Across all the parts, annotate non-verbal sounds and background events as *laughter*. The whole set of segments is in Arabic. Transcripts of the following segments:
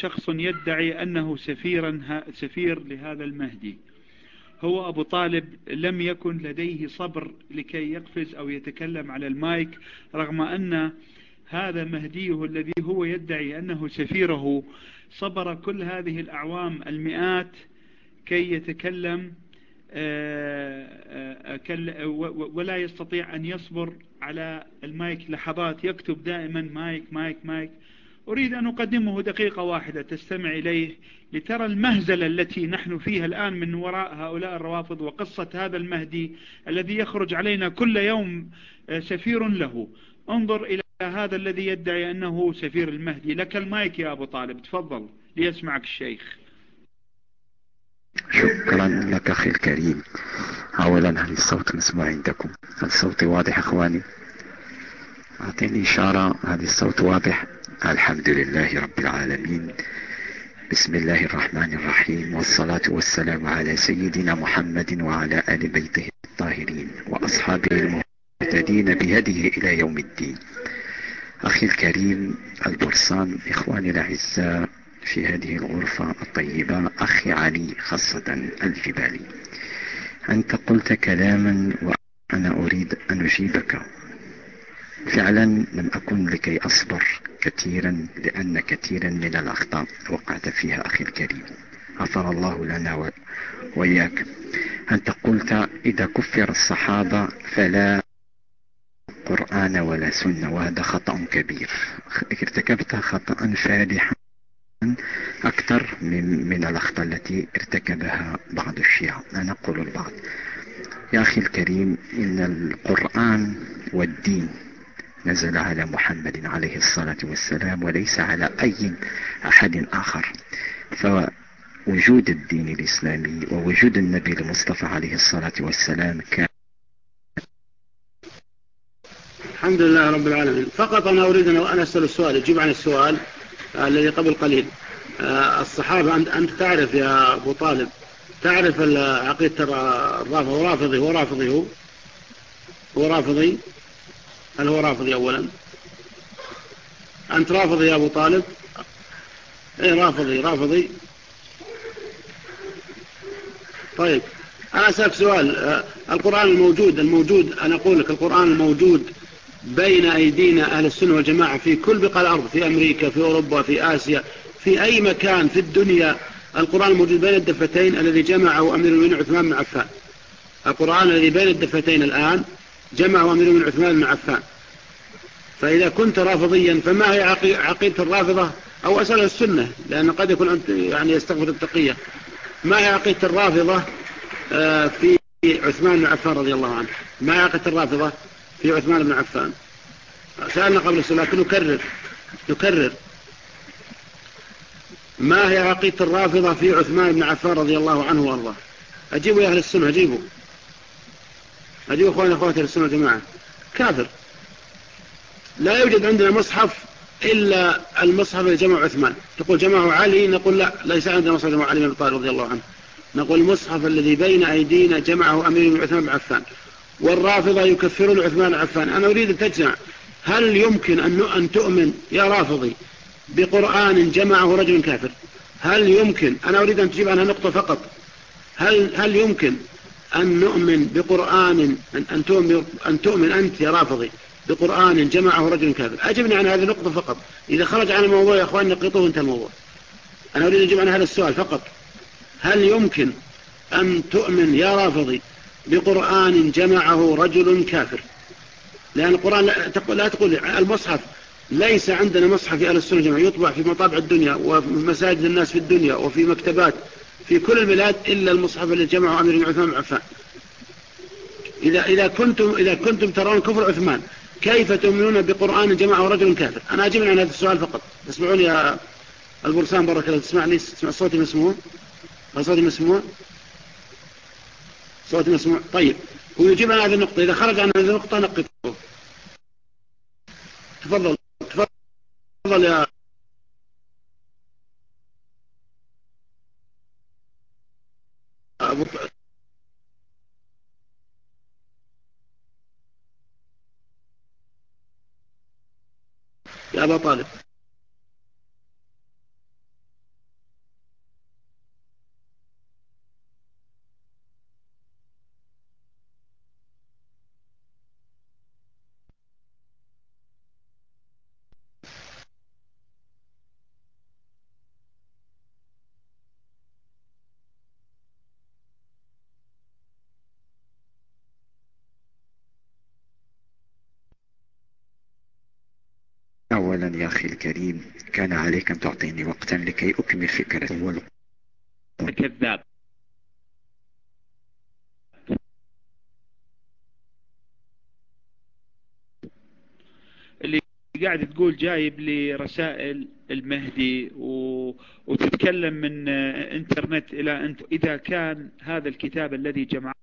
شخص يدعي أنه سفيرا سفير لهذا المهدي. هو أبو طالب لم يكن لديه صبر لكي يقفز أو يتكلم على المايك رغم أن هذا مهديه الذي هو يدعي أنه سفيره صبر كل هذه الأعوام المئات كي يتكلم آه، آه، ولا يستطيع أن يصبر على المايك لحظات يكتب دائما مايك مايك مايك. أريد أن أقدمه دقيقة واحدة تستمع إليه لترى المهزلة التي نحن فيها الآن من وراء هؤلاء الروافض وقصة هذا المهدي الذي يخرج علينا كل يوم آه، سفير له. انظر إلى هذا الذي يدعي أنه سفير المهدي. لك المايك يا أبو طالب تفضل ليسمعك الشيخ. شكرا لك أخي الكريم. أولا هل الصوت مسموع عندكم؟ هل صوتي واضح أخواني؟ أعطيني إشارة هل الصوت واضح؟ الحمد لله رب العالمين. بسم الله الرحمن الرحيم والصلاة والسلام على سيدنا محمد وعلى آل بيته الطاهرين وأصحابه المهتدين بهديه إلى يوم الدين. أخي الكريم البرسان إخواني الأعزاء في هذه الغرفة الطيبة أخي علي خاصة الجبالي أنت قلت كلاما وأنا أريد أن أجيبك. فعلا لم أكن لكي أصبر. كثيرا لأن كثيرا من الأخطاء وقعت فيها أخي الكريم. غفر الله لنا وإياك. أنت قلت إذا كفر الصحابة فلا قرآن ولا سنة وهذا خطأ كبير. ارتكبت خطأ فادحا أكثر من, من الأخطاء التي ارتكبها بعض الشيعة. أنا أقول البعض. يا أخي الكريم إن القرآن والدين نزل على محمد عليه الصلاة والسلام وليس على أي أحد آخر. فوجود الدين الإسلامي ووجود النبي المصطفى عليه الصلاة والسلام كان الحمد لله رب العالمين. فقط أنا أريد أن أسأل السؤال أجيب عن السؤال الذي قبل قليل. آه، الصحابة أنت تعرف يا أبو طالب تعرف عقيدة الرافض هو رافضي هو رافضي هو هو رافضي؟ هل هو رافضي أولا أنت رافضي يا أبو طالب؟ إيه رافضي رافضي. طيب أنا أسألك سؤال. آه، القرآن الموجود الموجود أنا أقول لك القرآن الموجود بين أيدينا أهل السنة والجماعة في كل بقى الأرض في أمريكا في أوروبا في آسيا في أي مكان في الدنيا القرآن الموجود بين الدفتين الذي جمعه أمير المؤمنين عثمان بن عفان. القرآن الذي بين الدفتين الآن جمعه أمير المؤمنين عثمان بن عفان فإذا كنت رافضيا فما هي عقيدة الرافضة؟ أو أسأل السنة لأن قد يكون أنت يعني يستغفر التقية. ما هي عقيدة الرافضة؟ آه، في عثمان بن عفان رضي الله عنه. ما هي عقيدة الرافضة في عثمان بن عفان؟ سألنا قبل لكن نكرر نكرر. ما هي عقيدة الرافضة في عثمان بن عفان رضي الله عنه وأرضاه؟ أجيبوا يا أهل السنة أجيبوا. أجيبوا أخواني أخواتي السنة جماعة كافر. لا يوجد عندنا مصحف إلا المصحف جمع عثمان. تقول جمعه علي نقول لا ليس عندنا مصحف جمع علي بن طالب رضي الله عنه. نقول المصحف الذي بين أيدينا جمعه أمير عثمان بن عفان. والرافضة يكفرون عثمان عفان. أنا أريد أن تجمع هل يمكن أن تؤمن يا رافضي بقرآن جمعه رجل كافر؟ هل يمكن؟ أنا أريد أن تجيب عنها نقطة فقط. هل, هل يمكن أن نؤمن بقرآن أن, تؤمن, أن تؤمن أنت يا رافضي بقرآن جمعه رجل كافر. أجبني عن هذه النقطة فقط. إذا خرج عن الموضوع يا أخوان نقطه انت الموضوع. أنا أريد أجيب عن هذا السؤال فقط. هل يمكن أن تؤمن يا رافضي بقرآن جمعه رجل كافر؟ لأن القرآن لا تقول, لا تقول المصحف ليس عندنا مصحف أهل السنة يطبع في مطابع الدنيا وفي مساجد الناس في الدنيا وفي مكتبات. في كل البلاد إلا المصحف الذي جمعه أمير عثمان عفان. إذا, إذا, كنتم إذا كنتم ترون كفر عثمان كيف تؤمنون بقرآن جمعه رجل كافر؟ أنا أجيب عن هذا السؤال فقط. تسمعوني يا البرسان بارك الله تسمعني تسمع صوتي مسموع. صوتي مسموع. صوتي مسموع. طيب ويجيب عن هذه النقطة. إذا خرج عن هذه النقطة نقطه تفضل. تفضل يا أبو يا أبا طالب أولا يا أخي الكريم أن تعطيني وقتا لكي أكمل فكرة. كذاب. اللي قاعد تقول جايب لي رسائل المهدي و... وتتكلم من إنترنت إلى انت إذا كان هذا الكتاب الذي جمعه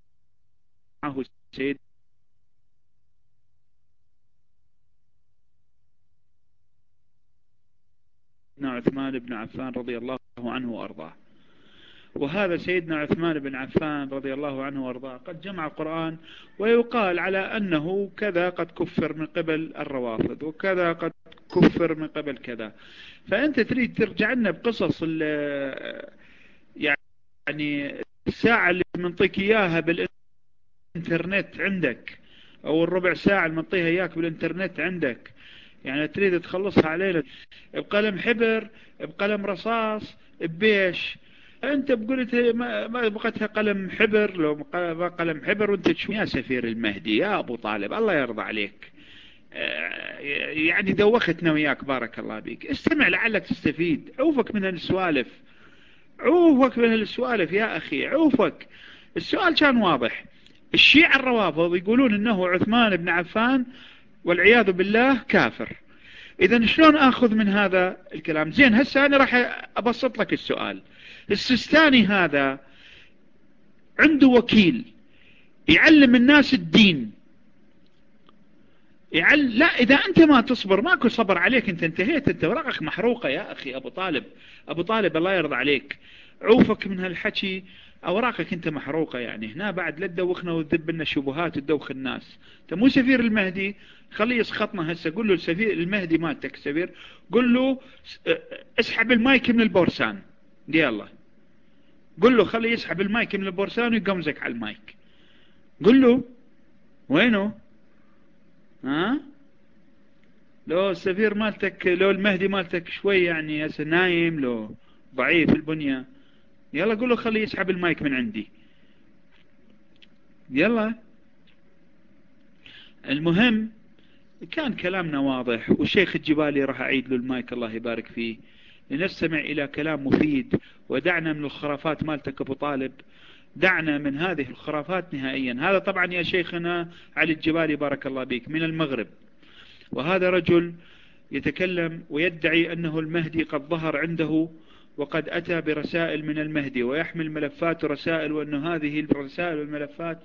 سيد عثمان بن عفان رضي الله عنه وأرضاه. وهذا سيدنا عثمان بن عفان رضي الله عنه وأرضاه قد جمع القرآن ويقال على أنه كذا قد كفر من قبل الروافض وكذا قد كفر من قبل كذا. فأنت تريد ترجع لنا بقصص يعني الساعة اللي منطيك إياها بالإنترنت عندك أو الربع ساعة اللي منطيها إياك بالإنترنت عندك. يعني تريد تخلصها علينا بقلم حبر بقلم رصاص ببيش. انت بقولت ما بقتها قلم حبر لو قلم حبر وانت تشوف. يا سفير المهدي يا أبو طالب الله يرضى عليك. آه، يعني دوختنا وياك بارك الله بك استمع لعلك تستفيد. عوفك من السوالف. عوفك من السوالف يا أخي عوفك السؤال كان واضح. الشيعة الروافض يقولون إنه عثمان بن عفان والعياذ بالله كافر. اذا شلون آخذ من هذا الكلام؟ زين هسه أنا راح أبسط لك السؤال. السستاني هذا عنده وكيل يعلم الناس الدين. يعل... لا إذا أنت ما تصبر ماكو صبر عليك أنت انتهيت أنت ورقك محروقة يا أخي أبو طالب. أبو طالب الله يرضى عليك. عوفك من هالحكي أوراقك أنت محروقة يعني. هنا بعد لا تدوخنا وتذب لنا شبهات وتدوخ الناس. أنت مو سفير المهدي خليه يسخطنا هسه. قل له السفير المهدي مالتك سفير قل له اسحب المايك من البورسان. يلا. قل له خليه يسحب المايك من البورسان ويقمزك على المايك. قل له وينه؟ ها؟ لو السفير مالتك لو المهدي مالتك شوي يعني هسه نايم لو ضعيف البنية. يلا قل له خليه يسحب المايك من عندي. يلا. المهم كان كلامنا واضح والشيخ الجبالي راح أعيد له المايك الله يبارك فيه. لنستمع إلى كلام مفيد ودعنا من الخرافات مالتك أبو طالب. دعنا من هذه الخرافات نهائيا. هذا طبعا يا شيخنا علي الجبالي بارك الله بك من المغرب. وهذا رجل يتكلم ويدعي أنه المهدي قد ظهر عنده وقد أتى برسائل من المهدي ويحمل ملفات ورسائل وأن هذه الرسائل والملفات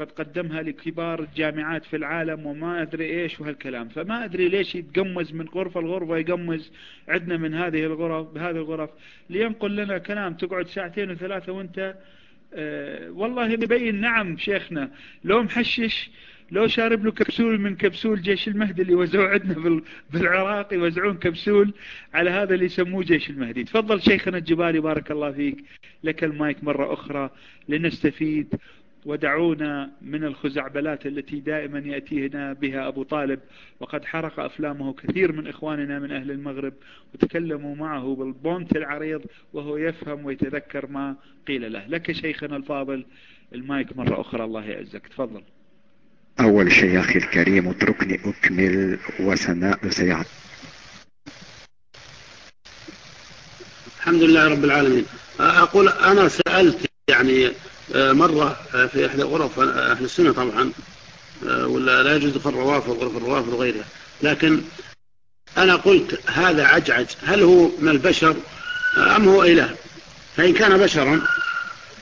قد قدمها لكبار الجامعات في العالم وما أدري إيش وهالكلام. فما أدري ليش يتقمز من غرفة لغرفة يقمز عندنا من هذه الغرف بهذه الغرف. لينقل لنا كلام تقعد ساعتين وثلاثة وأنت آه والله مبين نعم شيخنا. لو محشش لو شارب له كبسول من كبسول جيش المهدي اللي وزعوه عندنا بالعراق يوزعون كبسول على هذا اللي يسموه جيش المهدي. تفضل شيخنا الجبالي بارك الله فيك. لك المايك مرة أخرى لنستفيد. ودعونا من الخزعبلات التي دائما يأتينا بها أبو طالب. وقد حرق أفلامه كثير من إخواننا من أهل المغرب وتكلموا معه بالبنط العريض وهو يفهم ويتذكر ما قيل له. لك شيخنا الفاضل المايك مرة أخرى. الله يعزك. تفضل. أول شيء أخي الكريم اتركني أكمل وسيعد. الحمد لله رب العالمين. أقول أنا سألت يعني مرة آه، في إحدى غرف آه، أهل السنة طبعا ولا لا يجوز دخول الروافض غرف الروافض وغيرها. لكن أنا قلت هذا عجعج. هل هو من البشر؟ أم هو إله؟ فإن كان بشرا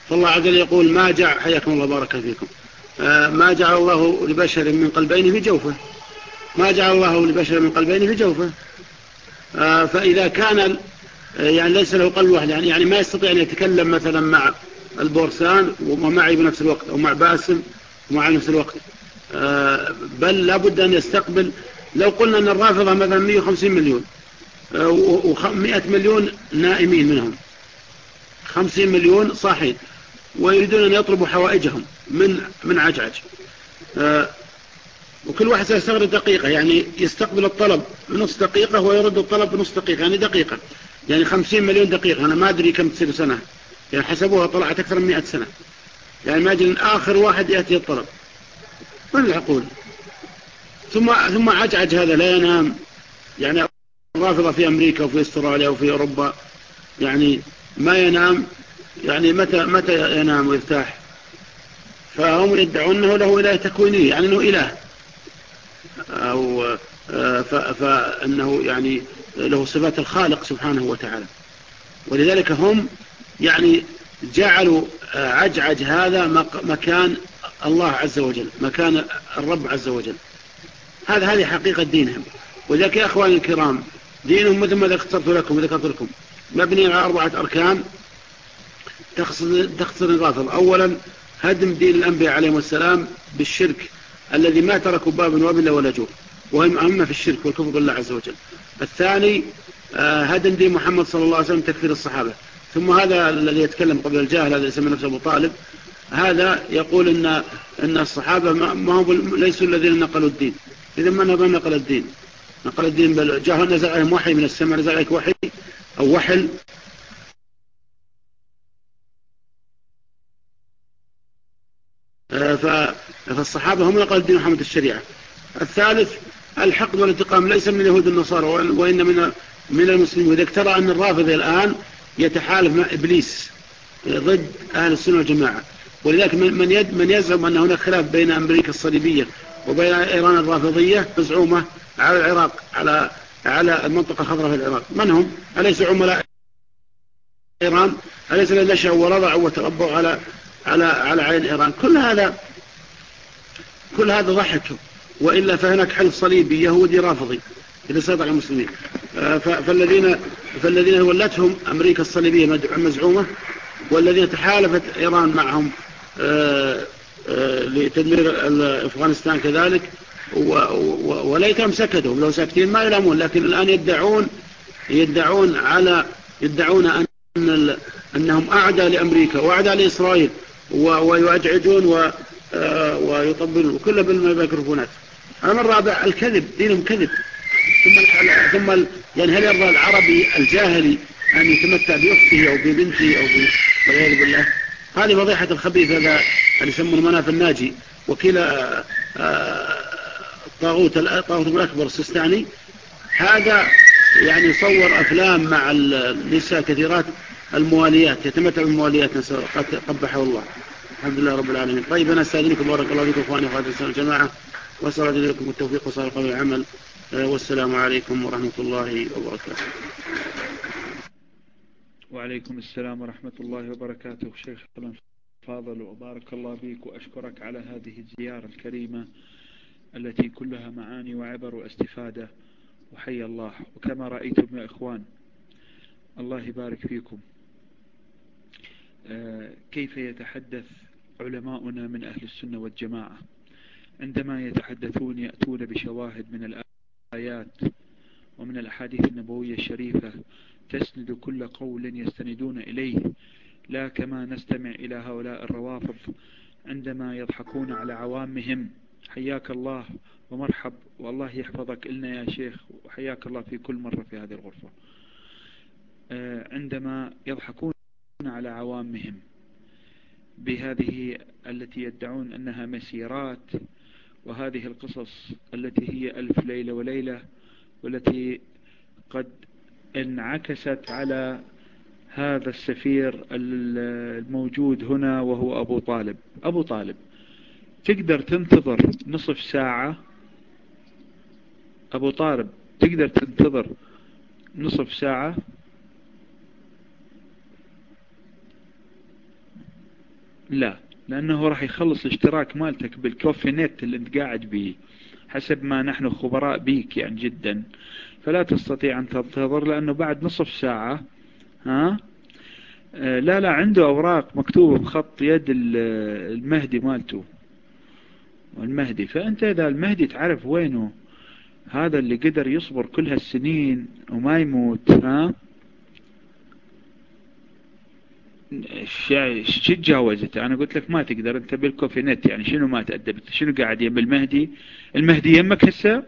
فالله عز وجل يقول ما جاء حياكم الله بارك فيكم. ما جعل الله لبشر من قلبين في جوفه. ما جعل الله لبشر من قلبين في جوفه. فإذا كان يعني ليس له قلب واحد يعني, يعني ما يستطيع أن يتكلم مثلا مع البورسان ومعي بنفس الوقت أو مع باسم ومع نفس الوقت. آه، بل لابد أن يستقبل لو قلنا أن الرافضة مثلا 150 مليون آه، و100 مليون نائمين منهم. 50 مليون صاحين ويريدون أن يطلبوا حوائجهم من من عجعج. آه، وكل واحد سيستغرق دقيقة يعني يستقبل الطلب بنص دقيقة ويرد الطلب بنص دقيقة يعني دقيقة. يعني 50 مليون دقيقة أنا ما أدري كم تصير سنة. يعني حسبوها طلعت أكثر من مئة سنة. يعني ما أجل آخر واحد يأتي الطلب. من العقول ثم ثم عجعج هذا لا ينام. يعني الرافضة في أمريكا وفي أستراليا وفي أوروبا. يعني ما ينام. يعني متى متى ينام ويرتاح؟ فهم يدعون أنه له إله تكويني يعني أنه إله. أو آه، فأنه يعني له صفات الخالق سبحانه وتعالى. ولذلك هم يعني جعلوا عجعج هذا مكان الله عز وجل مكان الرب عز وجل. هذا هذه حقيقة دينهم. وذلك يا أخواني الكرام دينهم مثل ما ذكرت لكم وذكرت لكم. مبني على أربعة أركان. تخصر الرافض أولا هدم دين الأنبياء عليهم السلام بالشرك الذي ما تركوا باب وابل ولا جور وهم أهم في الشرك والكفر بالله عز وجل. الثاني آه، هدم دين محمد صلى الله عليه وسلم تكفير الصحابة. ثم هذا الذي يتكلم قبل الجاهل هذا يسمى نفسه أبو طالب هذا يقول إن, إن الصحابة ما هم ليسوا الذين نقلوا الدين. إذا من هو نقل الدين؟ نقل الدين جاء نزل عليهم وحي من السماء نزل عليك وحي أو وحل. آه، فالصحابة هم نقل الدين محمد الشريعة. الثالث الحقد والانتقام ليس من اليهود النصارى وإن من من المسلمين. وإذا ترى أن الرافض الآن يتحالف مع إبليس ضد أهل السنة والجماعة ولذلك من يد من يزعم أن هناك خلاف بين أمريكا الصليبية وبين إيران الرافضية مزعومة على العراق على على المنطقة الخضراء في العراق من هم؟ أليس عملاء إيران؟ أليس نشأوا ورضعوا وتربوا على على على عين إيران؟ كل هذا كل هذا ضحك وإلا فهناك حلف صليبي يهودي رافضي إذا سيطر على المسلمين. آه، فالذين فالذين ولتهم أمريكا الصليبية مزعومة والذين تحالفت إيران معهم آه، آه، لتدمير أفغانستان كذلك وليتهم سكتوا لو ساكتين ما يلامون لكن الآن يدعون يدعون على يدعون أن أنهم أعدى لأمريكا وأعدى لإسرائيل ويؤجعجون ويطبلون كله بالميكروفونات. الأمر الرابع الكذب دينهم كذب. ثم ثم يعني يرضى العربي الجاهلي أن يتمتع بأخته أو ببنته أو والعياذ بالله؟ هذه فضيحة الخبيث هذا اللي يسمونه مناف الناجي. وكيل الطاغوت آه، الطاغوت الأكبر السستاني. هذا يعني يصور أفلام مع النساء كثيرات المواليات يتمتع بالمواليات قبحه الله. الحمد لله رب العالمين. طيب أنا أستأذنكم بارك الله فيكم إخواني وأخواتي الجماعة. وصلى الله لكم التوفيق وصالح قبل العمل. آه، والسلام عليكم ورحمة الله وبركاته. وعليكم السلام ورحمة الله وبركاته. شيخ فاضل وبارك الله بك وأشكرك على هذه الزيارة الكريمة التي كلها معاني وعبر واستفادة وحي الله. وكما رأيتم يا إخوان الله يبارك فيكم. آه، كيف يتحدث علماؤنا من أهل السنة والجماعة؟ عندما يتحدثون يأتون بشواهد من الآيات. ومن الأحاديث النبوية الشريفة تسند كل قول يستندون إليه لا كما نستمع إلى هؤلاء الروافض عندما يضحكون على عوامهم. حياك الله ومرحب. والله يحفظك إلنا يا شيخ. وحياك الله في كل مرة في هذه الغرفة. آه، عندما يضحكون على عوامهم بهذه التي يدعون أنها مسيرات وهذه القصص التي هي ألف ليلة وليلة والتي قد انعكست على هذا السفير الموجود هنا وهو أبو طالب. أبو طالب تقدر تنتظر نصف ساعة؟ أبو طالب تقدر تنتظر نصف ساعة؟ لا. لأنه راح يخلص اشتراك مالتك بالكوفي نت اللي أنت قاعد به حسب ما نحن خبراء بيك يعني جدا. فلا تستطيع أن تنتظر لأنه بعد نصف ساعة ها؟ آه، لا لا عنده أوراق مكتوبة بخط يد المهدي مالته. المهدي. فأنت إذا المهدي تعرف وينه هذا اللي قدر يصبر كل هالسنين وما يموت ها؟ شو تجاوزت؟ أنا قلت لك ما تقدر أنت بالكوفي نت يعني شنو ما تأدبت شنو قاعد يم المهدي المهدي يمك هسه؟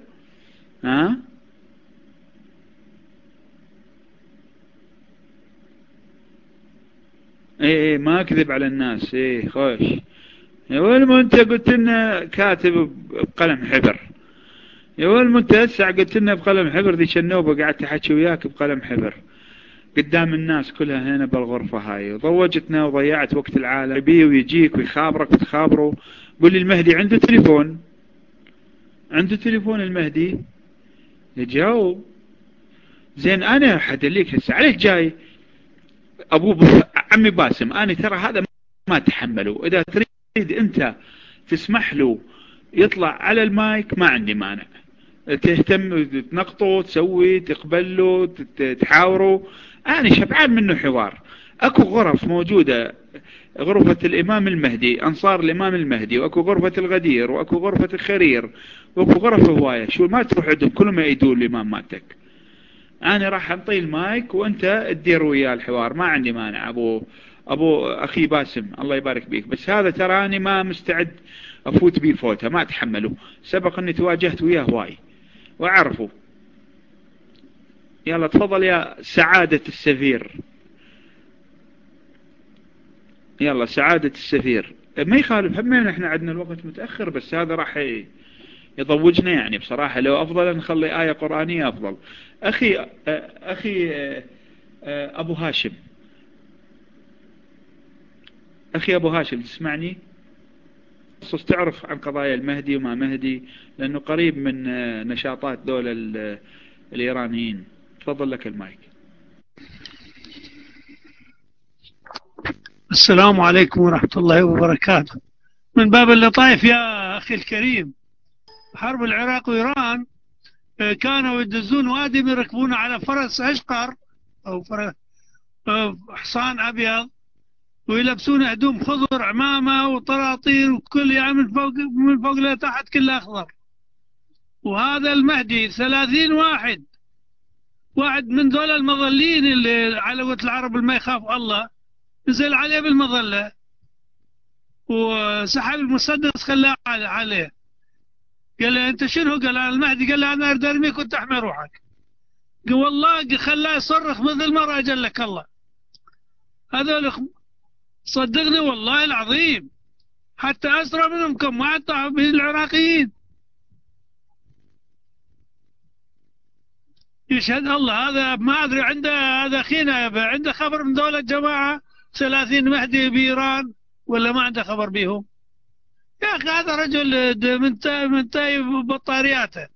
ها؟ إيه إيه ما أكذب على الناس. إيه خوش. وين ما أنت قلت لنا كاتب بقلم حبر. يا ولد أنت هسه قلت لنا بقلم حبر ذيك النوبة قعدت احكي وياك بقلم حبر. قدام الناس كلها هنا بالغرفة هاي. وضوجتنا وضيعت وقت العالم. يبي ويجيك ويخابرك وتخابره. قول لي المهدي عنده تليفون. عنده تليفون المهدي؟ يجاوب. زين أنا حدليك هسه عليك جاي. أبو عمي باسم. أنا ترى هذا ما تحمله إذا تريد أنت تسمح له يطلع على المايك ما عندي مانع. تهتم تنقطه تسوي تقبل له تحاوره. أنا شبعان منه حوار. أكو غرف موجودة غرفة الإمام المهدي أنصار الإمام المهدي وأكو غرفة الغدير وأكو غرفة الخرير وأكو غرف هواية. شو ما تروح عندهم كلهم يأيدون الإمام مالتك. أنا راح أنطي المايك وأنت تدير وياه الحوار. ما عندي مانع. أبو أبو أخي باسم الله يبارك بيك بس هذا تراني ما مستعد أفوت بيه فوتها ما أتحمله. سبق إني تواجهت وياه هواي واعرفه يلا تفضل يا سعادة السفير. يلا سعادة السفير. ما يخالف همين إحنا عندنا الوقت متأخر بس هذا راح يضوجنا يعني بصراحة. لو أفضل نخلي آية قرآنية أفضل. أخي أخي أبو هاشم. أخي أبو هاشم تسمعني؟ خصوص تعرف عن قضايا المهدي وما مهدي لأنه قريب من نشاطات دولة الإيرانيين. تفضل لك المايك. السلام عليكم ورحمة الله وبركاته. من باب اللطائف يا أخي الكريم حرب العراق وإيران آه، كانوا يدزون وادي يركبون على فرس أشقر أو فرس آه، حصان أبيض. ويلبسون هدوم خضر عمامة وطراطير وكل يعني من فوق من فوق لتحت كله أخضر. وهذا المهدي ثلاثين واحد. واحد من ذول المظلين اللي على قوة العرب اللي ما يخاف الله نزل عليه بالمظلة. وسحب المسدس خلاه عليه. قال له أنت شنو؟ قال أنا المهدي قال له أنا أريد ارميك وانت أحمي روحك. قال والله خلاه يصرخ مثل ما راجل لك الله. هذول صدقني والله العظيم. حتى اسرى منهم كم ما من العراقيين. يشهد الله هذا ما أدري عنده هذا أخينا عنده خبر من دولة جماعة ثلاثين مهدي بإيران ولا ما عنده خبر بيهم؟ يا أخي هذا رجل من من تايب بطارياته.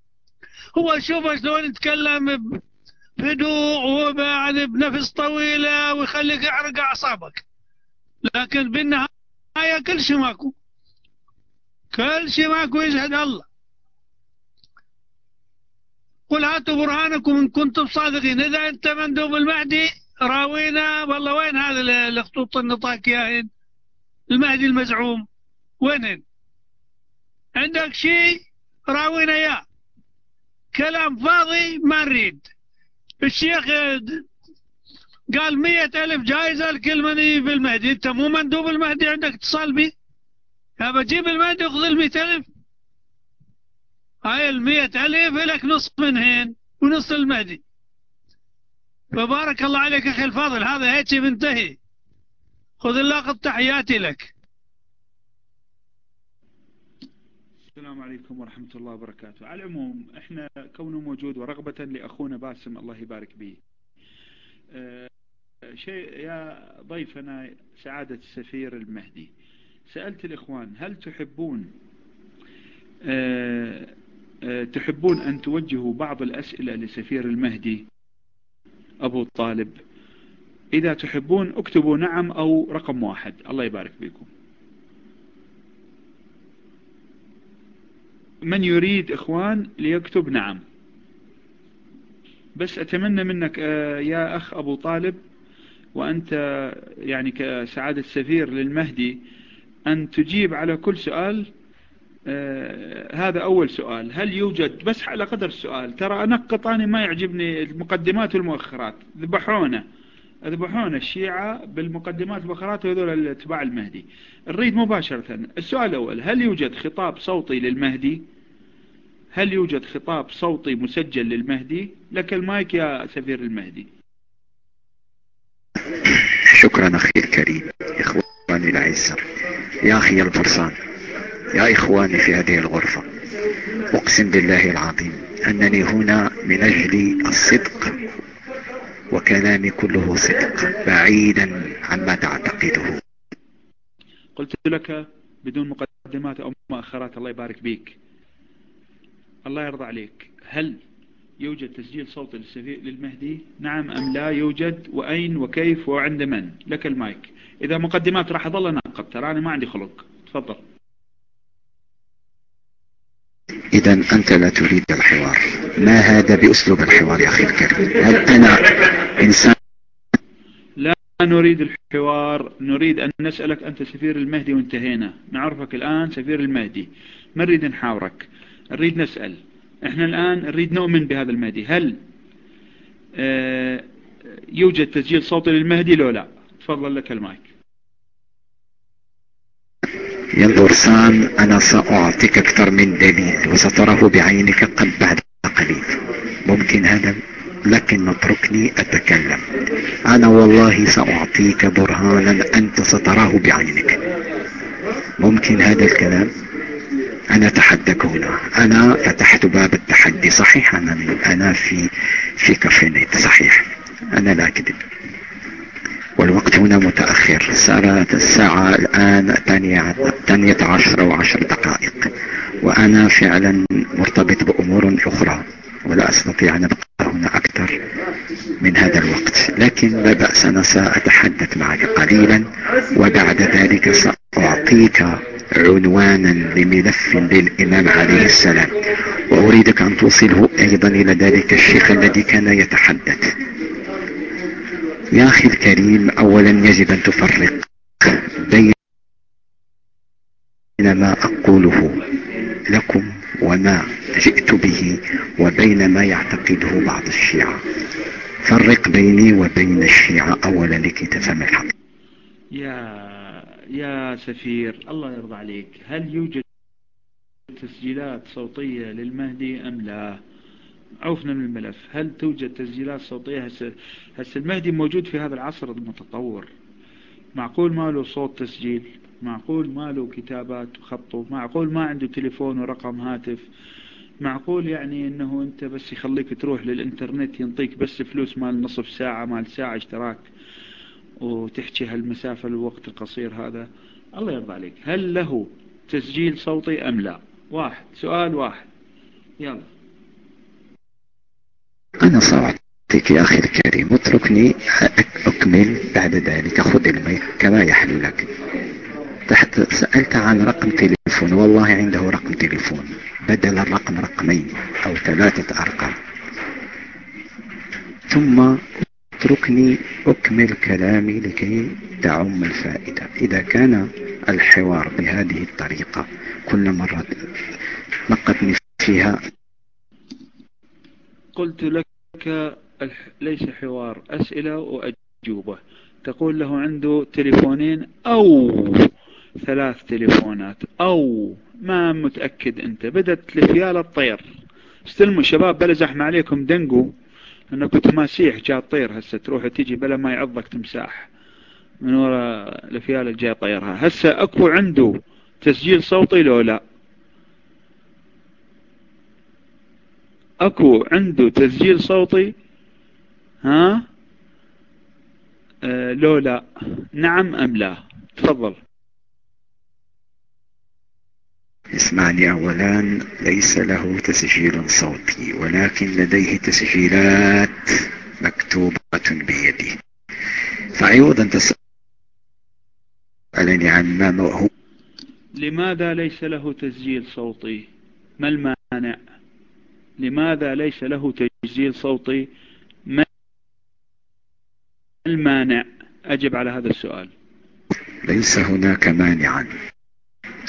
هو شوف شلون يتكلم بهدوء ويعني بنفس طويلة ويخليك يعرق أعصابك. لكن بالنهاية كل شيء ماكو. كل شيء ماكو يشهد الله. قل هاتوا برهانكم إن كنتم صادقين. إذا أنت مندوب المهدي راوينا والله وين هذا الخطوط النطاق ياهن المهدي المزعوم. وين عندك شيء؟ راوينا يا. كلام فاضي ما نريد. الشيخ قال مية ألف جائزة لكل من يجيب المهدي. أنت مو مندوب المهدي عندك اتصال بي. يا بجيب المهدي وخذ المية ألف. هاي المية ألف لك نص منهن ونص المهدي. فبارك الله عليك أخي الفاضل. هذا هيك منتهي. خذ اللاقط تحياتي لك. السلام عليكم ورحمة الله وبركاته. على العموم إحنا كونه موجود ورغبة لأخونا باسم الله يبارك به شيء يا ضيفنا سعادة السفير المهدي. سألت الإخوان هل تحبون أه أه تحبون أن توجهوا بعض الأسئلة لسفير المهدي أبو طالب؟ إذا تحبون اكتبوا نعم أو رقم واحد. الله يبارك بكم من يريد إخوان ليكتب نعم؟ بس أتمنى منك آه، يا أخ أبو طالب وأنت يعني كسعادة سفير للمهدي أن تجيب على كل سؤال آه هذا أول سؤال. هل يوجد بس على قدر السؤال ترى أنا ما يعجبني المقدمات والمؤخرات. ذبحونا ذبحونا الشيعة بالمقدمات والمؤخرات وهذول اتباع المهدي. نريد مباشرة السؤال الأول هل يوجد خطاب صوتي للمهدي؟ هل يوجد خطاب صوتي مسجل للمهدي؟ لك المايك يا سفير المهدي. شكرا أخي الكريم إخواني العزة يا أخي الفرسان يا إخواني في هذه الغرفة أقسم بالله العظيم أنني هنا من أجل الصدق وكلامي كله صدق بعيدا عما تعتقده. قلت لك بدون مقدمات أو مؤخرات الله يبارك بيك الله يرضى عليك. هل يوجد تسجيل صوتي للمهدي؟ نعم أم لا يوجد؟ وأين؟ وكيف؟ وعند من؟ لك المايك. إذا مقدمات راح أظل أناقب ترى أنا ما عندي خلق. تفضل. إذا أنت لا تريد الحوار. ما هذا بأسلوب الحوار يا أخي الكريم؟ هل أنا إنسان؟ لا نريد الحوار. نريد أن نسألك أنت سفير المهدي وانتهينا. نعرفك الآن سفير المهدي. ما نريد نحاورك نريد نسأل. إحنا الآن نريد نؤمن بهذا المهدي. هل آه يوجد تسجيل صوتي للمهدي لو لا؟ تفضل لك المايك. ينظر سام أنا سأعطيك أكثر من دليل وستراه بعينك قد بعد قليل. ممكن هذا؟ لكن اتركني أتكلم. أنا والله سأعطيك برهانا أنت ستراه بعينك. ممكن هذا الكلام؟ أنا أتحدك هنا. أنا فتحت باب التحدي. صحيح أنا, أنا في في كافينيت صحيح. أنا لا أكذب. والوقت هنا متأخر. صارت الساعة الآن الثانية عشر وعشر دقائق. وأنا فعلا مرتبط بأمور أخرى. ولا أستطيع أن أبقى هنا أكثر من هذا الوقت. لكن لا بأس أنا سأتحدث معك قليلا. وبعد ذلك سأعطيك عنوانا لملف للإمام عليه السلام. وأريدك أن توصله أيضا إلى ذلك الشيخ الذي كان يتحدث. يا أخي الكريم أولا يجب أن تفرق بين ما أقوله لكم وما جئت به وبين ما يعتقده بعض الشيعة. فرق بيني وبين الشيعة أولا لكي تفهم الحق. يا سفير الله يرضى عليك هل يوجد تسجيلات صوتية للمهدي أم لا؟ عوفنا من الملف هل توجد تسجيلات صوتية؟ هسه المهدي موجود في هذا العصر المتطور. معقول ما له صوت تسجيل؟ معقول ما له كتابات وخطه معقول ما عنده تليفون ورقم هاتف؟ معقول يعني إنه أنت بس يخليك تروح للإنترنت ينطيك بس فلوس مال نصف ساعة مال ساعة اشتراك؟ وتحكي هالمسافة الوقت القصير هذا الله يرضى عليك. هل له تسجيل صوتي أم لا؟ واحد. سؤال واحد. يلا. أنا سأعطيك يا أخي الكريم اتركني أكمل بعد ذلك. خذ الميك كما يحلو لك. تحت سألت عن رقم تليفون. والله عنده رقم تليفون. بدل الرقم رقمين أو ثلاثة أرقام. ثم اتركني أكمل كلامي لكي تعم الفائدة. إذا كان الحوار بهذه الطريقة كل مرة نقتني فيها. قلت لك ليس حوار أسئلة وأجوبة. تقول له عنده تليفونين أو ثلاث تليفونات أو ما متأكد أنت بدت لفيال الطير. استلموا شباب بلا زحمة عليكم دنقوا. انكم تماسيح جاء طير هسه تروح تيجي بلا ما يعضك تمساح. من وراء الفيال الجاي طيرها. هسه أكو عنده تسجيل صوتي لو لا. أكو عنده تسجيل صوتي ها؟ آه لو لا. نعم أم لا؟ تفضل. اسمعني اولا ليس له تسجيل صوتي ولكن لديه تسجيلات مكتوبة بيدي. فعوض ان تسألني عن ما هو لماذا ليس له تسجيل صوتي؟ ما المانع؟ لماذا ليس له تسجيل صوتي؟ ما المانع؟ أجب على هذا السؤال. ليس هناك مانعا.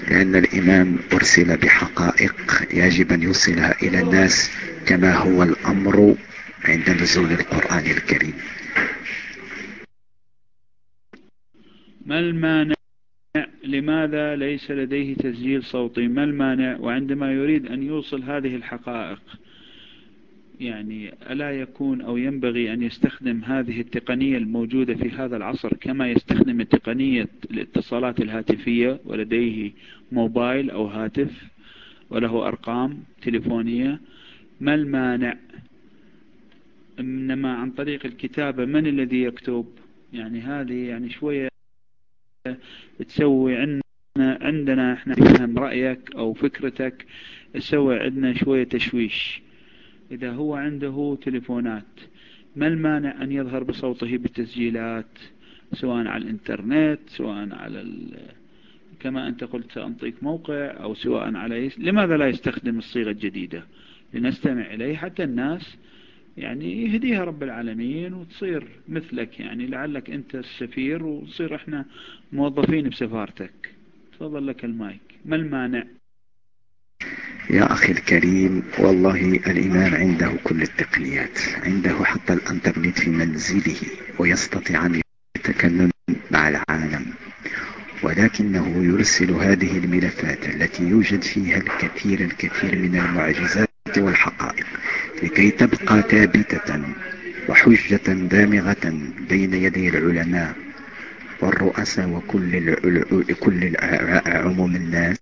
لأن الإمام أرسل بحقائق يجب أن يوصلها إلى الناس كما هو الأمر عند نزول القرآن الكريم. ما المانع؟ لماذا ليس لديه تسجيل صوتي؟ ما المانع؟ وعندما يريد أن يوصل هذه الحقائق. يعني ألا يكون أو ينبغي أن يستخدم هذه التقنية الموجودة في هذا العصر كما يستخدم تقنية الاتصالات الهاتفية ولديه موبايل أو هاتف وله أرقام تليفونية. ما المانع؟ إنما عن طريق الكتابة من الذي يكتب؟ يعني هذه يعني شوية تسوي عندنا عندنا إحنا نفهم رأيك أو فكرتك تسوي عندنا شوية تشويش. إذا هو عنده تليفونات ما المانع أن يظهر بصوته بالتسجيلات؟ سواء على الإنترنت سواء على. كما أنت قلت سأنطيك موقع أو سواء على لماذا لا يستخدم الصيغة الجديدة؟ لنستمع إليه حتى الناس يعني يهديها رب العالمين وتصير مثلك يعني لعلك أنت السفير وتصير إحنا موظفين بسفارتك. تفضل لك المايك. ما المانع؟ يا أخي الكريم والله الإمام عنده كل التقنيات عنده حتى الأنترنت في منزله ويستطيع أن يتكلم مع العالم. ولكنه يرسل هذه الملفات التي يوجد فيها الكثير الكثير من المعجزات والحقائق لكي تبقى ثابتة وحجة دامغة بين يدي العلماء والرؤساء وكل كل عموم الناس.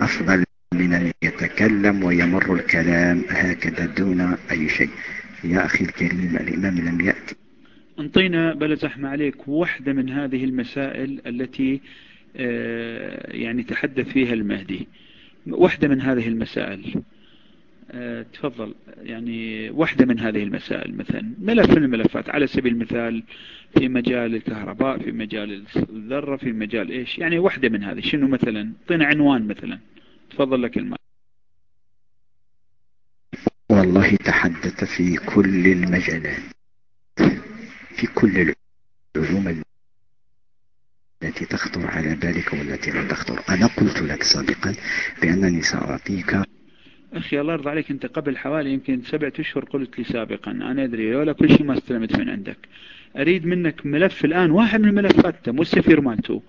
أفضل من أن يتكلم ويمر الكلام هكذا دون أي شيء. يا أخي الكريم الإمام لم يأتي. انطينا بلا زحمة عليك واحدة من هذه المسائل التي آه، يعني تحدث فيها المهدي. واحدة من هذه المسائل. آه، تفضل. يعني واحدة من هذه المسائل مثلا. ملف من الملفات. على سبيل المثال في مجال الكهرباء في مجال الذرة في مجال إيش؟ يعني واحدة من هذه. شنو مثلا؟ أعطينا عنوان مثلا. تفضل لك المال والله تحدث في كل المجالات في كل العلوم التي تخطر على بالك والتي لا تخطر. أنا قلت لك سابقا بأنني سأعطيك أخي الله يرضى عليك أنت قبل حوالي يمكن سبعة أشهر قلت لي سابقا أنا أدري ولا كل شيء ما استلمت من عندك. أريد منك ملف الآن واحد من الملفات مو السفير مالته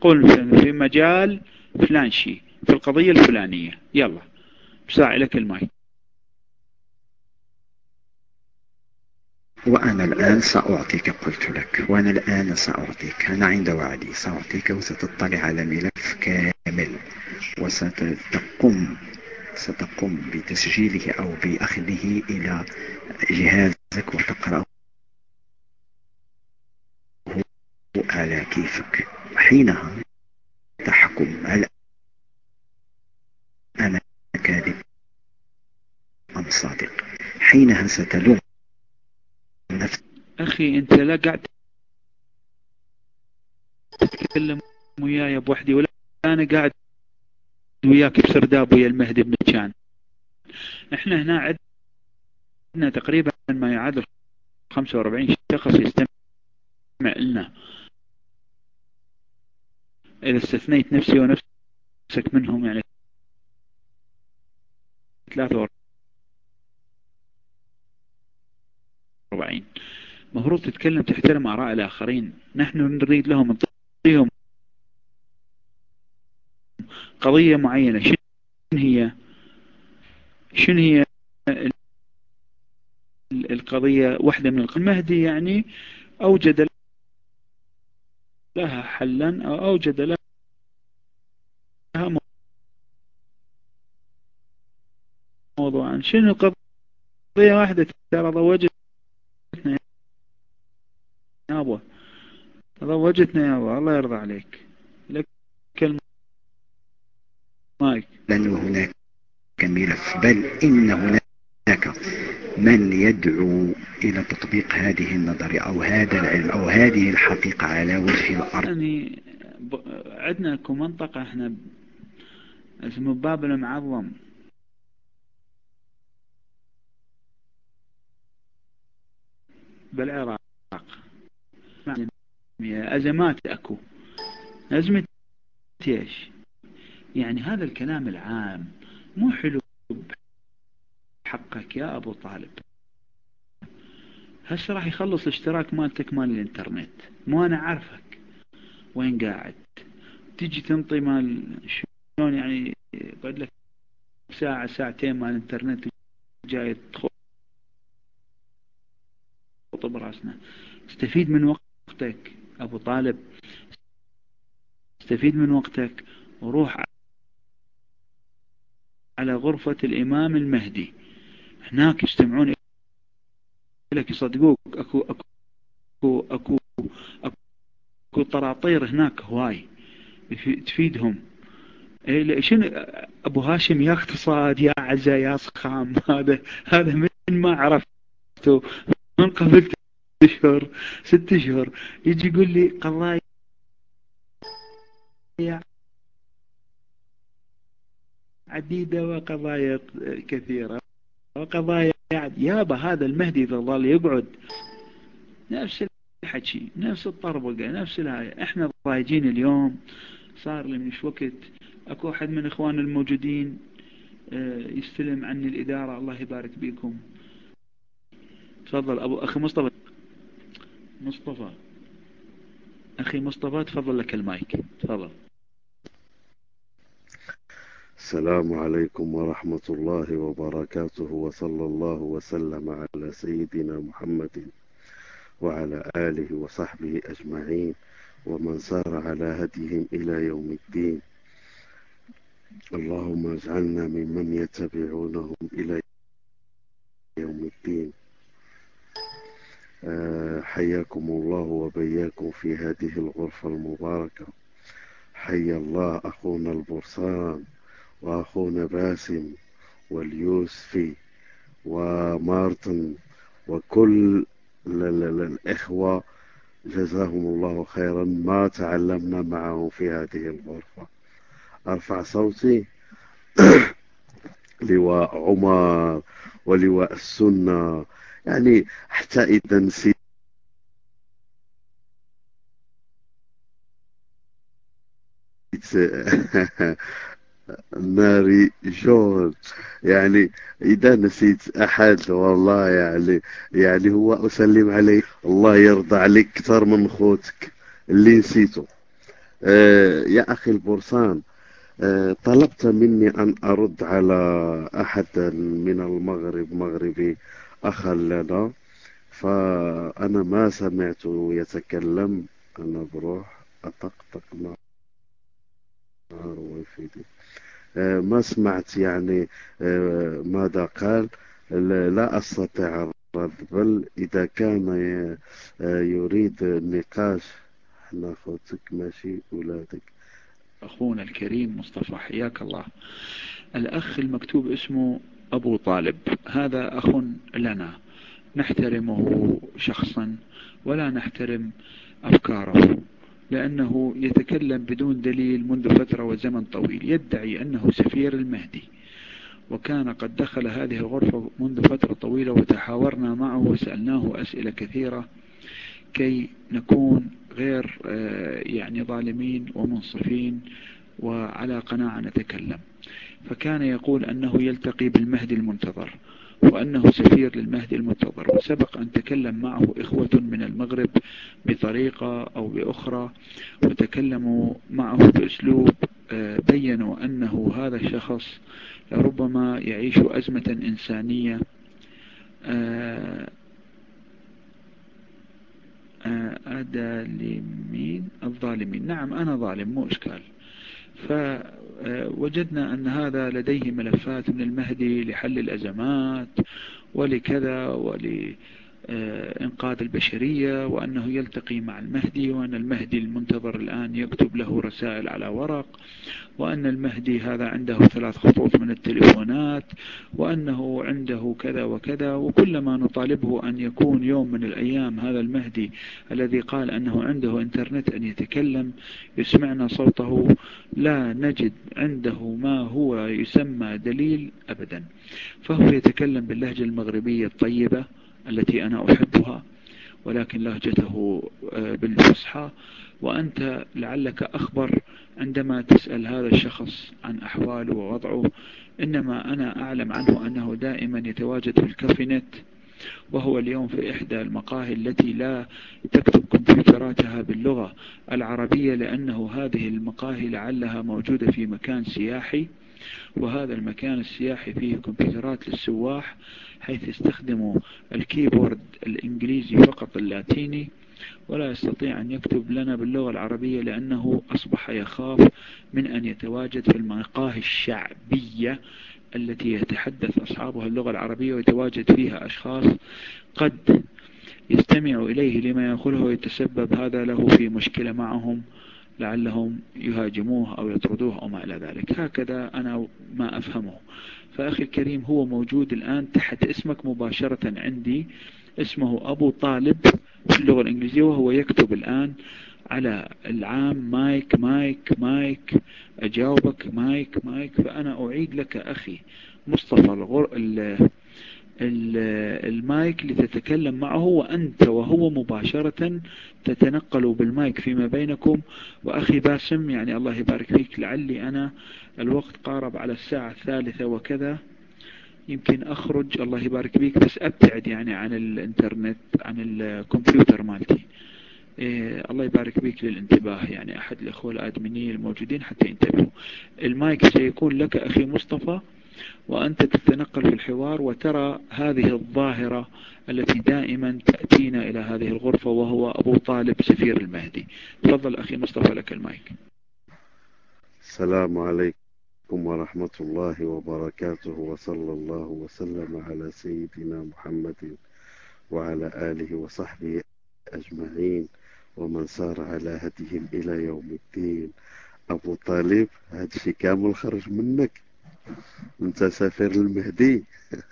قل في مجال فلان شيء في القضية الفلانية. يلا بساعي لك المايك وأنا الآن سأعطيك قلت لك. وأنا الآن سأعطيك. أنا عند وعدي. سأعطيك وستطلع على ملف كامل. وستقوم ستقوم بتسجيله أو بأخذه إلى جهازك وتقرأه على كيفك. حينها تحكم. هل أنا كاذب أم صادق حينها ستلوم نفسك أخي أنت لا قاعد تتكلم وياي بوحدي ولا أنا قاعد وياك بسرداب ويا المهدي بن إحنا هنا عندنا تقريبا ما يعادل 45 شخص يستمع لنا. إذا استثنيت نفسي ونفسك منهم يعني 43 مفروض تتكلم تحترم آراء الآخرين. نحن نريد لهم نعطيهم قضية معينة. شنو هي؟ شنو هي القضية؟ واحدة من المهدي يعني أوجد لها حلا أو أوجد لها موضوعا. شنو القضية واحدة؟ ترى ضوجتنا يا أبو ضوجتنا يا أبو الله يرضى عليك. لك المايك. لأنه هناك ملف بل إن هناك من يدعو إلى تطبيق هذه النظرية أو هذا العلم أو هذه الحقيقة على وجه الأرض. يعني عندنا لكم منطقة إحنا اسمه باب المعظم بالعراق. أزمات أكو. أزمة إيش؟ يعني هذا الكلام العام مو حلو حقك يا أبو طالب. هسه راح يخلص اشتراك مالتك مال الإنترنت. مو أنا عارفك. وين قاعد؟ تجي تنطي مال شلون يعني قد لك ساعة ساعتين مال الإنترنت جاي تخطب راسنا استفيد من وقتك. أبو طالب استفيد من وقتك وروح على غرفة الإمام المهدي. هناك يجتمعون لك يصدقوك. أكو, أكو, أكو, أكو طراطير هناك هواي تفيدهم. إيه شنو؟ أبو هاشم يا اقتصاد يا عزة يا صخام. *laughs* هذا هذا من ما عرفته. من قبل ست اشهر ست اشهر يجي يقول لي قضايا. عديدة وقضايا كثيرة. وقضايا يابا هذا المهدي إذا ظل يقعد. نفس الحكي نفس الطربقة نفس الهاية إحنا ضايجين اليوم. صار لي مش وقت أكو أحد من إخوان الموجودين آه، يستلم عني الإدارة. الله يبارك بكم. تفضل أبو أخي مصطفى. مصطفى. أخي مصطفى تفضل لك المايك. تفضل. السلام عليكم ورحمة الله وبركاته وصلى الله وسلم على سيدنا محمد وعلى آله وصحبه أجمعين ومن سار على هديهم إلى يوم الدين. اللهم اجعلنا ممن يتبعونهم إلى يوم الدين. حياكم الله وبياكم في هذه الغرفة المباركة. حيا الله أخونا البرصان وأخونا باسم واليوسفي ومارتن وكل الإخوة جزاهم الله خيرا ما تعلمنا معهم في هذه الغرفة. أرفع صوتي. *coughs* لواء عمر ولواء السنة يعني حتى إذا نسيت. *laughs* ماري جورج. يعني إذا نسيت أحد والله يعني يعني هو أسلم عليه الله يرضى عليك أكثر من خوتك اللي نسيته. آه يا أخي البرسان آه طلبت مني أن أرد على أحد من المغرب مغربي. أخا لنا فأنا ما سمعته يتكلم. أنا بروح أطقطق ويفيدي آه، ما سمعت يعني آه، ماذا قال؟ لا أستطيع الرد. بل إذا كان آه، يريد النقاش أحنا خوتك ماشي أولادك أخونا الكريم مصطفى حياك الله. الأخ المكتوب اسمه أبو طالب هذا أخ لنا نحترمه شخصا ولا نحترم أفكاره لأنه يتكلم بدون دليل منذ فترة وزمن طويل يدعي أنه سفير المهدي وكان قد دخل هذه الغرفة منذ فترة طويلة وتحاورنا معه وسألناه أسئلة كثيرة كي نكون غير آه، يعني ظالمين ومنصفين وعلى قناعة نتكلم. فكان يقول أنه يلتقي بالمهدي المنتظر وأنه سفير للمهدي المنتظر وسبق أن تكلم معه إخوة من المغرب بطريقة أو بأخرى وتكلموا معه بأسلوب آه، بينوا أنه هذا الشخص لربما يعيش أزمة إنسانية آه، آه، أدى لمين الظالمين نعم أنا ظالم مو إشكال فوجدنا أن هذا لديه ملفات من المهدي لحل الأزمات ولكذا ولإنقاذ البشرية وأنه يلتقي مع المهدي وأن المهدي المنتظر الآن يكتب له رسائل على ورق وأن المهدي هذا عنده ثلاث خطوط من التليفونات وأنه عنده كذا وكذا وكلما نطالبه أن يكون يوم من الأيام هذا المهدي الذي قال أنه عنده إنترنت أن يتكلم يسمعنا صوته لا نجد عنده ما هو يسمى دليل أبدا. فهو يتكلم باللهجة المغربية الطيبة التي أنا أحبها ولكن لهجته آه، بالفصحى وأنت لعلك أخبر عندما تسأل هذا الشخص عن أحواله ووضعه. إنما أنا أعلم عنه أنه دائما يتواجد في الكافينت وهو اليوم في إحدى المقاهي التي لا تكتب كمبيوتراتها باللغة العربية لأنه هذه المقاهي لعلها موجودة في مكان سياحي. وهذا المكان السياحي فيه كمبيوترات للسواح حيث يستخدموا الكيبورد الإنجليزي فقط اللاتيني ولا يستطيع أن يكتب لنا باللغة العربية لأنه أصبح يخاف من أن يتواجد في المقاهي الشعبية التي يتحدث أصحابها اللغة العربية ويتواجد فيها أشخاص قد يستمع إليه لما يقوله ويتسبب. هذا له في مشكلة معهم. لعلهم يهاجموه أو يطردوه أو ما إلى ذلك. هكذا أنا ما أفهمه. فأخي الكريم هو موجود الآن تحت اسمك مباشرة عندي. اسمه أبو طالب في اللغة الإنجليزية وهو يكتب الآن على العام مايك مايك مايك أجاوبك مايك مايك. فأنا أعيد لك أخي مصطفى الغر... المايك لتتكلم معه وأنت وهو مباشرة تتنقلوا بالمايك فيما بينكم. وأخي باسم يعني الله يبارك فيك لعلي أنا الوقت قارب على الساعة الثالثة وكذا. يمكن أخرج الله يبارك فيك بس أبتعد يعني عن الإنترنت عن الكمبيوتر مالتي. إيه الله يبارك فيك للانتباه يعني أحد الأخوة الآدمينيين الموجودين حتى ينتبهوا. المايك سيكون لك أخي مصطفى. وأنت تتنقل في الحوار وترى هذه الظاهرة التي دائما تأتينا إلى هذه الغرفة وهو أبو طالب سفير المهدي. تفضل أخي مصطفى لك المايك. السلام عليكم ورحمة الله وبركاته وصلى الله وسلم على سيدنا محمد وعلى آله وصحبه أجمعين ومن سار على هديهم إلى يوم الدين. أبو طالب هذا الشيء كامل خرج منك. أنت سفير المهدي *laughs*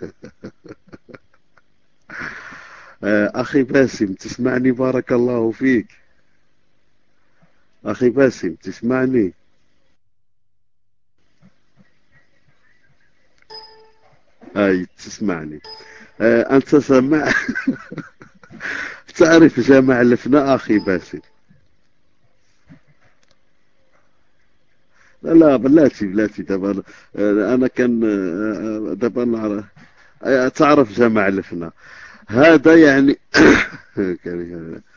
أخي باسم تسمعني؟ بارك الله فيك. أخي باسم تسمعني؟ أي تسمعني. آه أنت سمع *laughs* تعرف جمع لفنا أخي باسم. لا بلاتي بلاتي دابا أنا كان دابا نعرف تعرف جماعة لفنا هذا يعني *coughs*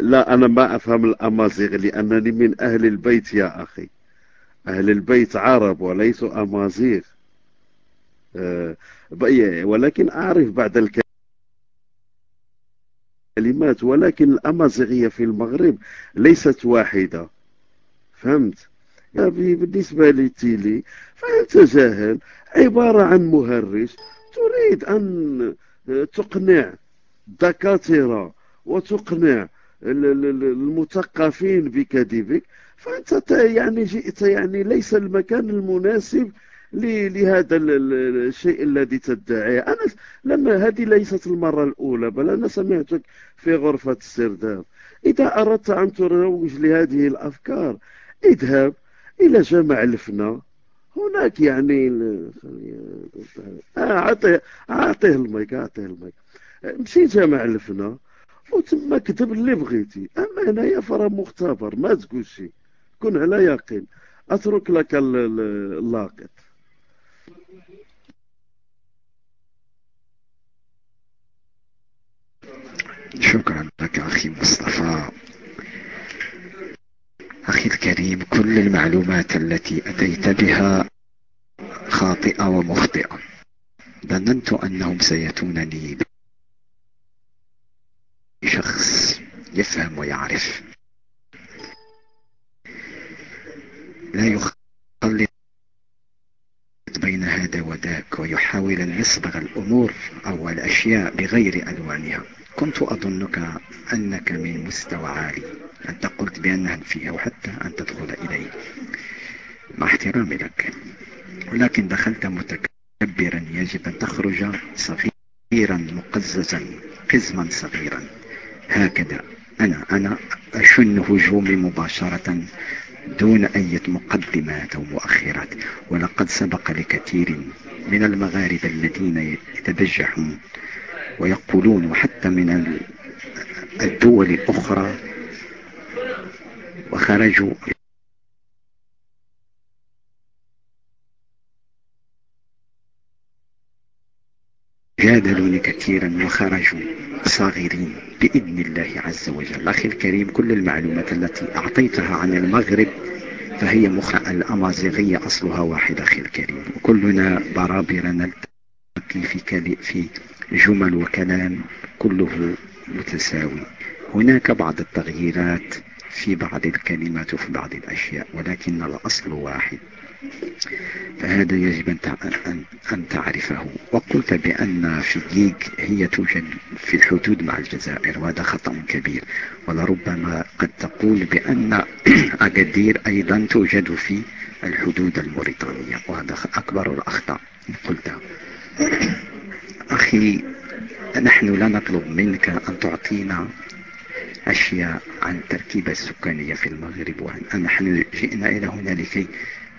لا أنا ما أفهم الأمازيغ لأنني من أهل البيت يا أخي. أهل البيت عرب وليسوا أمازيغ. ولكن أعرف بعد الكلمات ولكن الأمازيغية في المغرب ليست واحدة. فهمت؟ بالنسبة لتيلي فأنت جاهل عبارة عن مهرج تريد أن تقنع دكاترة وتقنع المثقفين بكذبك. فأنت يعني جئت يعني ليس المكان المناسب لهذا الشيء الذي تدعيه أنا لما هذه ليست المرة الأولى بل أنا سمعتك في غرفة السرداب. إذا أردت أن تروج لهذه الأفكار اذهب إلى جمع الفنا. هناك يعني آه عطيه عطيه المايك عطيه المايك مشي جمع الفنا وتما كتب اللي بغيتي. أما هنايا فرا مختبر ما تقول شي كن على يقين. أترك لك اللاقط. شكرا لك أخي مصطفى. أخي الكريم كل المعلومات التي أتيت بها خاطئة ومخطئة. ظننت أنهم سيتونني بشخص يفهم ويعرف. لا يخلط بين هذا وذاك ويحاول أن يصبغ الأمور أو الأشياء بغير ألوانها. كنت أظنك أنك من مستوى عالي. أنت قلت بأنها فيها وحتى أن تدخل إليه مع احترامي لك. ولكن دخلت متكبرا. يجب أن تخرج صغيرا مقززا قزما صغيرا. هكذا. أنا أنا أشن هجومي مباشرة دون أي مقدمات أو مؤخرات. ولقد سبق لكثير من المغاربة الذين يتبجحون ويقولون وحتى من الدول الأخرى وخرجوا. جادلوني كثيرا وخرجوا صاغرين بإذن الله عز وجل. أخي الكريم كل المعلومات التي أعطيتها عن المغرب فهي مخطئة الأمازيغية أصلها واحد أخي الكريم. وكلنا برابر نلتقي في, في جمل وكلام كله متساوي. هناك بعض التغييرات في بعض الكلمات وفي بعض الأشياء ولكن الأصل واحد. فهذا يجب أن, تعرفه. وقلت بأن فيجيج هي توجد في الحدود مع الجزائر وهذا خطأ كبير. ولربما قد تقول بأن *clears throat* أكادير أيضا توجد في الحدود الموريتانية وهذا أكبر الأخطاء. قلتها *clears throat* أخي نحن لا نطلب منك أن تعطينا أشياء عن التركيبة السكانية في المغرب وأن نحن جئنا إلى هنا لكي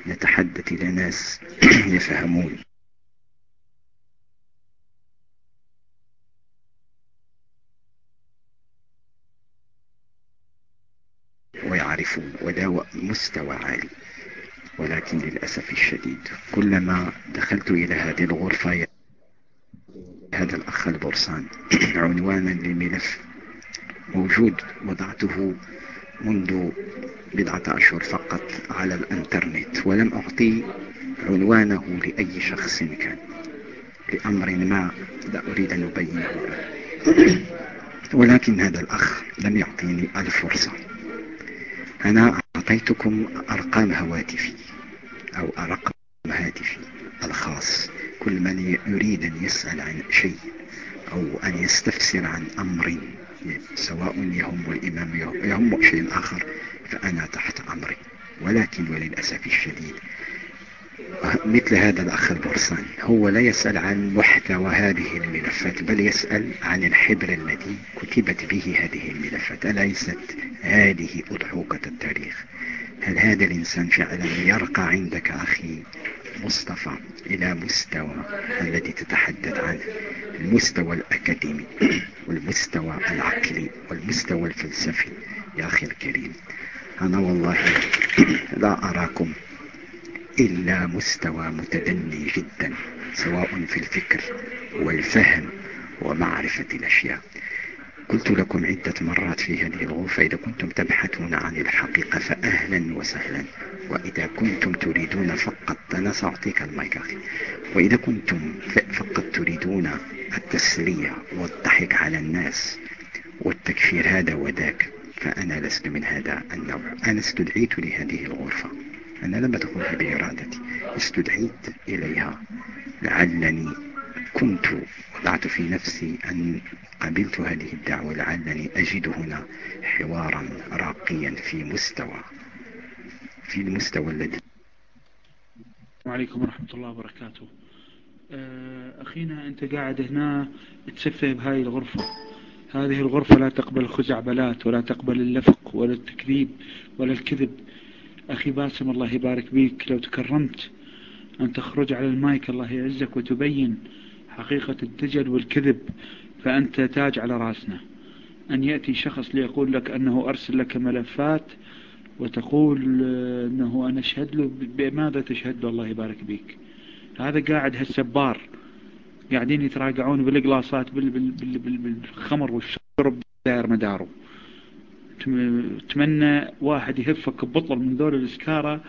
نتحدث إلى ناس *clears throat* يفهمون. ويعرفون وده مستوى عالي. ولكن للأسف الشديد كلما دخلت إلى هذه الغرفة هذا الأخ البرسان *clears throat* عنوانا لملف موجود وضعته منذ بضعة أشهر فقط على الإنترنت ولم أعطي عنوانه لأي شخص كان لأمر ما لا أريد أن أبينه. *clears throat* ولكن هذا الأخ لم يعطيني الفرصة. أنا أعطيتكم أرقام هواتفي أو رقم هاتفي الخاص. كل من يريد أن يسأل عن شيء أو أن يستفسر عن أمر سواء يهم الإمام يهم شيء آخر فأنا تحت أمري. ولكن وللأسف الشديد مثل هذا الأخ البرسان هو لا يسأل عن محتوى هذه الملفات بل يسأل عن الحبر الذي كتبت به هذه الملفات. أليست هذه أضحوكة التاريخ؟ هل هذا الإنسان فعلا يرقى عندك أخي مصطفى إلى مستوى الذي تتحدث عنه؟ المستوى الأكاديمي *clears throat* والمستوى العقلي والمستوى الفلسفي. يا أخي الكريم أنا والله *clears throat* لا أراكم إلا مستوى متدني جدا سواء في الفكر والفهم ومعرفة الأشياء. قلت لكم عدة مرات في هذه الغرفة إذا كنتم تبحثون عن الحقيقة فأهلا وسهلا. وإذا كنتم تريدون فقط أنا سأعطيك المايك أخي. وإذا كنتم فقط تريدون التسلية والضحك على الناس والتكفير هذا وذاك فأنا لست من هذا النوع. أنا استدعيت لهذه الغرفة. أنا لم أدخلها بإرادتي. استدعيت إليها. لعلني كنت وضعت في نفسي أن قبلت هذه الدعوة لعلني أجد هنا حوارا راقيا في مستوى في المستوى الذي وعليكم ورحمة الله وبركاته. أخينا أنت قاعد هنا تسفه بهاي الغرفة. هذه الغرفة لا تقبل الخزعبلات ولا تقبل اللفق ولا التكذيب ولا الكذب. أخي باسم الله يبارك بيك لو تكرمت أن تخرج على المايك الله يعزك وتبين حقيقة الدجل والكذب فأنت تاج على رأسنا. أن يأتي شخص ليقول لك أنه أرسل لك ملفات وتقول أنه أنا أشهد له بماذا تشهد؟ له الله يبارك بيك هذا قاعد هالسبار قاعدين يتراجعون بالقلاصات بالخمر والشرب داير مداره. تمنى واحد يهفك ببطل من ذول الإسكارة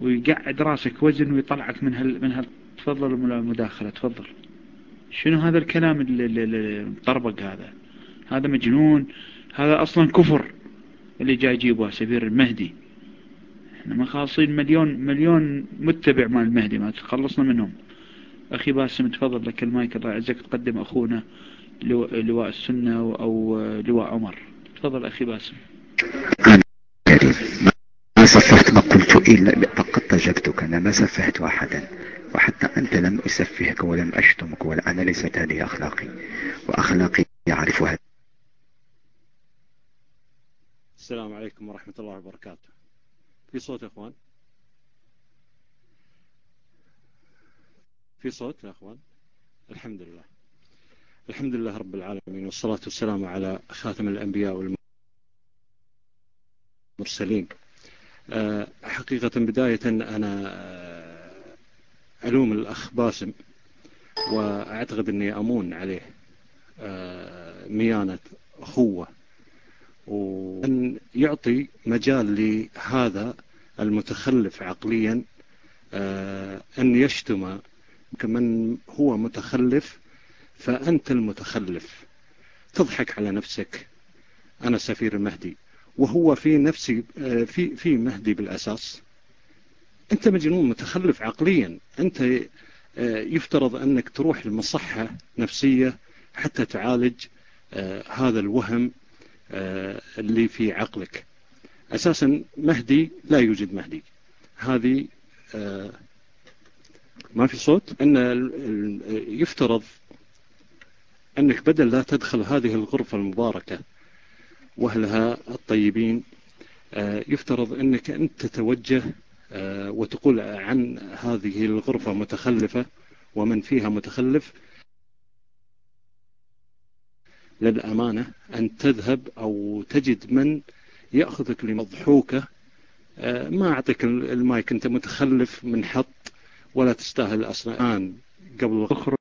ويقعد راسك وزن ويطلعك من هال من هال تفضل المداخلة تفضل. شنو هذا الكلام المطربق هذا؟ هذا مجنون هذا أصلا كفر اللي جاي يجيبه سفير المهدي. إحنا ما خالصين مليون مليون متبع مال المهدي ما تخلصنا منهم. أخي باسم تفضل لك المايك الله يعزك تقدم أخونا لواء السنة أو لواء عمر. تفضل أخي باسم. ما سفهت ما قلت إلا فقد تجبتك أنا ما سفهت أحدا وحتى أنت لم أسفهك ولم أشتمك ولا أنا ليست هذه أخلاقي وأخلاقي يعرفها. السلام عليكم ورحمة الله وبركاته. في صوت يا أخوان. في صوت يا أخوان. الحمد لله. الحمد لله رب العالمين والصلاة والسلام على خاتم الأنبياء والمرسلين. آه، حقيقة بداية أنا آه، ألوم الأخ باسم وأعتقد أني أمون عليه آه، ميانة أخوة وأن يعطي مجال لهذا المتخلف عقليا أن يشتم كمن هو متخلف فأنت المتخلف. تضحك على نفسك. أنا سفير المهدي وهو في نفسي في في مهدي بالأساس. أنت مجنون متخلف عقليا. أنت آه، يفترض أنك تروح لمصحة نفسية حتى تعالج آه، هذا الوهم آه، اللي في عقلك. أساسا مهدي لا يوجد مهدي. هذه ما في صوت. أن يفترض أنك بدل لا تدخل هذه الغرفة المباركة وأهلها الطيبين يفترض أنك أنت تتوجه آه، وتقول عن هذه الغرفة متخلفة ومن فيها متخلف. للأمانة أن تذهب أو تجد من يأخذك لمضحوكة آه، ما أعطيك المايك أنت متخلف من حط ولا تستاهل أصلا الآن قبل الأخرى